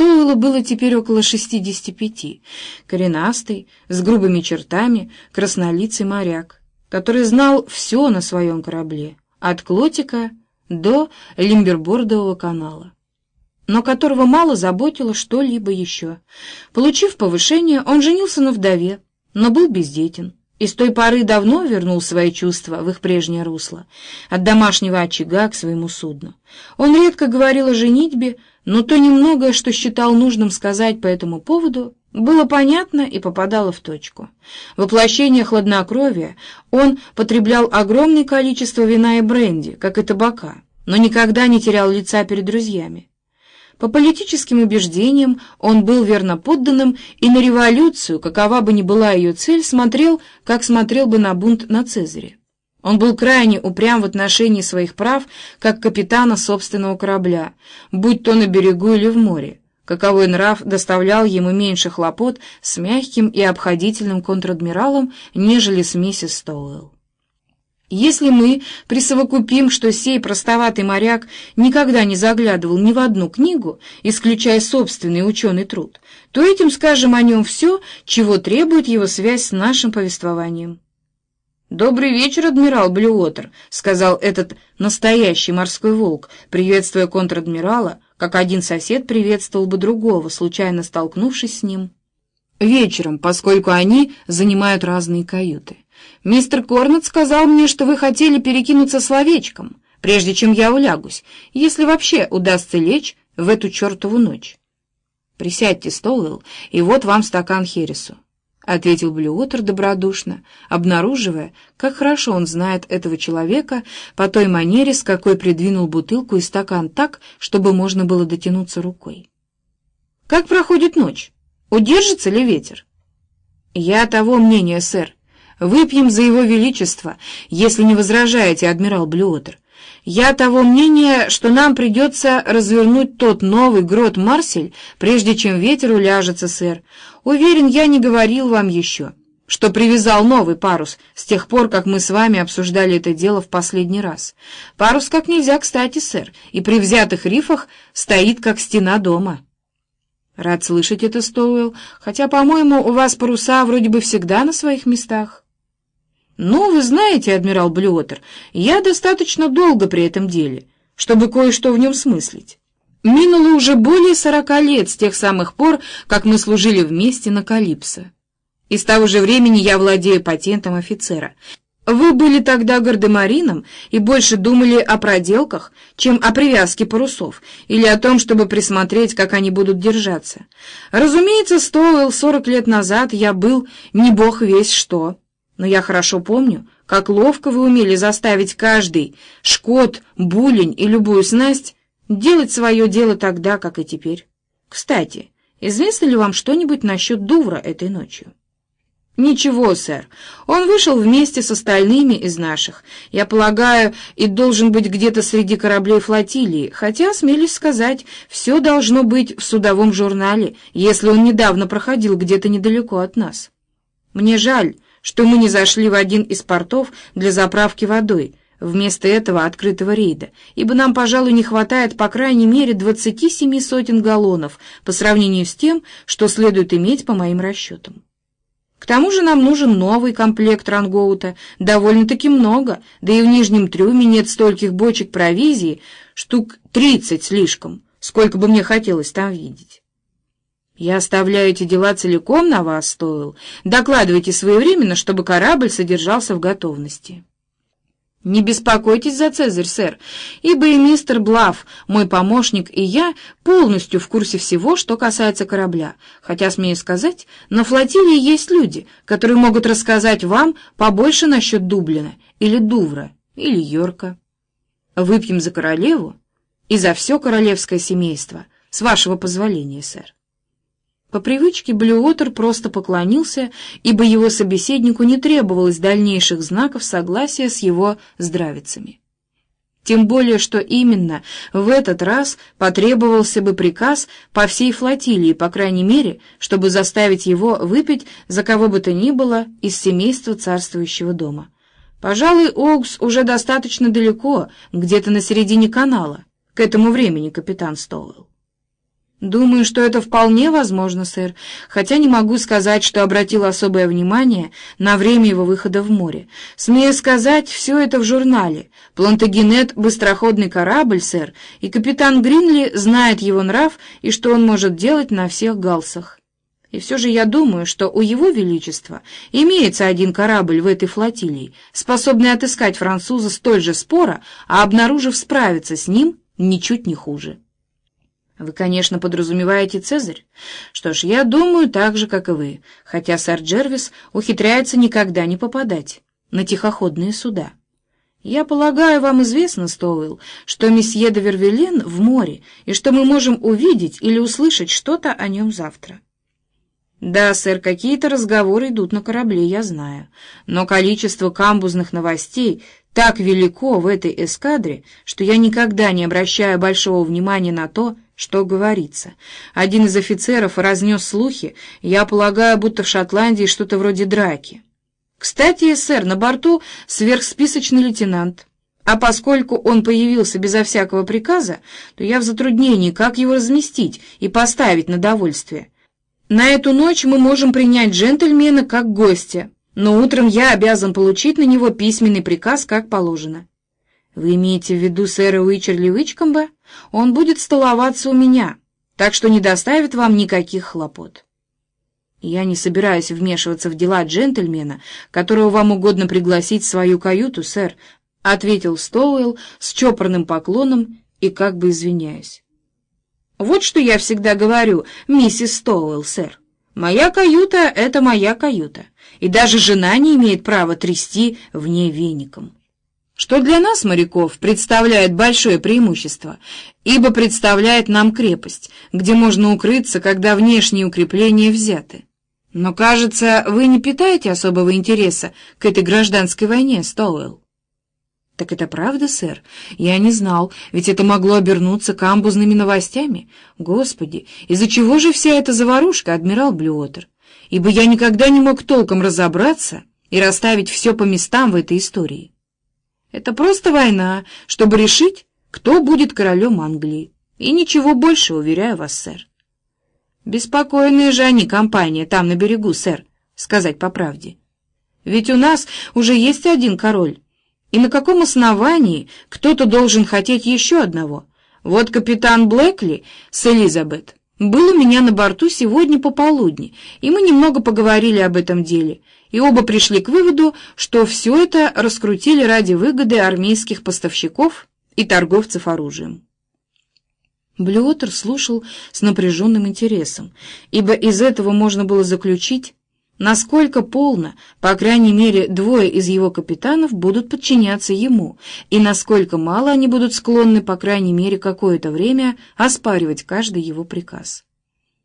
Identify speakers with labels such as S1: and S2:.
S1: Стоуэлу было теперь около шестидесяти пяти, коренастый, с грубыми чертами, краснолицый моряк, который знал все на своем корабле, от Клотика до Лимбербордового канала, но которого мало заботило что-либо еще. Получив повышение, он женился на вдове, но был бездетен и с той поры давно вернул свои чувства в их прежнее русло, от домашнего очага к своему судну. Он редко говорил о женитьбе, но то немногое, что считал нужным сказать по этому поводу, было понятно и попадало в точку. Воплощение хладнокровия он потреблял огромное количество вина и бренди, как и табака, но никогда не терял лица перед друзьями. По политическим убеждениям он был верно подданным и на революцию, какова бы ни была ее цель, смотрел, как смотрел бы на бунт на Цезаре. Он был крайне упрям в отношении своих прав, как капитана собственного корабля, будь то на берегу или в море. Каковой нрав доставлял ему меньше хлопот с мягким и обходительным контр-адмиралом, нежели с миссис Стоуэлл. Если мы присовокупим, что сей простоватый моряк никогда не заглядывал ни в одну книгу, исключая собственный ученый труд, то этим скажем о нем все, чего требует его связь с нашим повествованием. «Добрый вечер, адмирал Блюотер», — сказал этот настоящий морской волк, приветствуя контр-адмирала, как один сосед приветствовал бы другого, случайно столкнувшись с ним. Вечером, поскольку они занимают разные каюты. Мистер Корнет сказал мне, что вы хотели перекинуться словечком, прежде чем я улягусь, если вообще удастся лечь в эту чертову ночь. Присядьте, Стоуэлл, и вот вам стакан Хересу, — ответил Блюотер добродушно, обнаруживая, как хорошо он знает этого человека по той манере, с какой придвинул бутылку и стакан так, чтобы можно было дотянуться рукой. «Как проходит ночь? Удержится ли ветер?» «Я того мнения, сэр, Выпьем за его величество, если не возражаете, адмирал Блюотер. Я того мнения, что нам придется развернуть тот новый грот Марсель, прежде чем ветер уляжется, сэр. Уверен, я не говорил вам еще, что привязал новый парус с тех пор, как мы с вами обсуждали это дело в последний раз. Парус как нельзя кстати, сэр, и при взятых рифах стоит, как стена дома». «Рад слышать это, Стоуэлл, хотя, по-моему, у вас паруса вроде бы всегда на своих местах». «Ну, вы знаете, адмирал Блюотер, я достаточно долго при этом деле, чтобы кое-что в нем смыслить. Минуло уже более сорока лет с тех самых пор, как мы служили вместе на Калипсо. И с того же времени я владею патентом офицера. Вы были тогда гардемарином и больше думали о проделках, чем о привязке парусов или о том, чтобы присмотреть, как они будут держаться. Разумеется, Стоуэлл сорок лет назад я был не бог весь что» но я хорошо помню, как ловко вы умели заставить каждый шкот, булень и любую снасть делать свое дело тогда, как и теперь. Кстати, известно ли вам что-нибудь насчет Дувра этой ночью? «Ничего, сэр. Он вышел вместе с остальными из наших. Я полагаю, и должен быть где-то среди кораблей флотилии, хотя, смелюсь сказать, все должно быть в судовом журнале, если он недавно проходил где-то недалеко от нас. Мне жаль, что мы не зашли в один из портов для заправки водой, вместо этого открытого рейда, ибо нам, пожалуй, не хватает по крайней мере двадцати семи сотен галлонов по сравнению с тем, что следует иметь по моим расчетам. К тому же нам нужен новый комплект рангоута, довольно-таки много, да и в нижнем трюме нет стольких бочек провизии, штук тридцать слишком, сколько бы мне хотелось там видеть. Я оставляю эти дела целиком на вас, Стоил. Докладывайте своевременно, чтобы корабль содержался в готовности. Не беспокойтесь за Цезарь, сэр, ибо и мистер Блав, мой помощник, и я полностью в курсе всего, что касается корабля. Хотя, смею сказать, на флотилии есть люди, которые могут рассказать вам побольше насчет Дублина, или Дувра, или Йорка. Выпьем за королеву и за все королевское семейство, с вашего позволения, сэр. По привычке Блюотер просто поклонился, ибо его собеседнику не требовалось дальнейших знаков согласия с его здравицами. Тем более, что именно в этот раз потребовался бы приказ по всей флотилии, по крайней мере, чтобы заставить его выпить за кого бы то ни было из семейства царствующего дома. Пожалуй, Оукс уже достаточно далеко, где-то на середине канала, к этому времени капитан Стоуэлл. Думаю, что это вполне возможно, сэр, хотя не могу сказать, что обратил особое внимание на время его выхода в море. Смею сказать, все это в журнале. Плантагенет — быстроходный корабль, сэр, и капитан Гринли знает его нрав и что он может делать на всех галсах. И все же я думаю, что у его величества имеется один корабль в этой флотилии, способный отыскать француза столь же спора, а обнаружив справиться с ним ничуть не хуже. Вы, конечно, подразумеваете Цезарь? Что ж, я думаю так же, как и вы, хотя сэр Джервис ухитряется никогда не попадать на тихоходные суда. Я полагаю, вам известно, Стоуэлл, что месье де Вервилен в море, и что мы можем увидеть или услышать что-то о нем завтра. Да, сэр, какие-то разговоры идут на корабле, я знаю, но количество камбузных новостей так велико в этой эскадре, что я никогда не обращаю большого внимания на то, что говорится. Один из офицеров разнес слухи, я полагаю, будто в Шотландии что-то вроде драки. Кстати, сэр, на борту сверхсписочный лейтенант. А поскольку он появился безо всякого приказа, то я в затруднении, как его разместить и поставить на довольствие. На эту ночь мы можем принять джентльмена как гостя, но утром я обязан получить на него письменный приказ, как положено. Вы имеете в виду сэра Уичерли Уичкомба? Он будет столоваться у меня, так что не доставит вам никаких хлопот. Я не собираюсь вмешиваться в дела джентльмена, которого вам угодно пригласить в свою каюту, сэр, — ответил Стоуэлл с чопорным поклоном и как бы извиняясь. Вот что я всегда говорю, миссис Стоуэлл, сэр. Моя каюта — это моя каюта, и даже жена не имеет права трясти в ней веником что для нас, моряков, представляет большое преимущество, ибо представляет нам крепость, где можно укрыться, когда внешние укрепления взяты. Но, кажется, вы не питаете особого интереса к этой гражданской войне, Стоуэлл. Так это правда, сэр? Я не знал, ведь это могло обернуться камбузными новостями. Господи, из-за чего же вся эта заварушка, адмирал Блюотер? Ибо я никогда не мог толком разобраться и расставить все по местам в этой истории. Это просто война, чтобы решить, кто будет королем Англии. И ничего больше, уверяю вас, сэр. Беспокойная же они компания там на берегу, сэр, сказать по правде. Ведь у нас уже есть один король. И на каком основании кто-то должен хотеть еще одного? Вот капитан Блэкли с Элизабет был у меня на борту сегодня пополудни, и мы немного поговорили об этом деле — и оба пришли к выводу, что все это раскрутили ради выгоды армейских поставщиков и торговцев оружием. Блюотер слушал с напряженным интересом, ибо из этого можно было заключить, насколько полно, по крайней мере, двое из его капитанов будут подчиняться ему, и насколько мало они будут склонны, по крайней мере, какое-то время оспаривать каждый его приказ.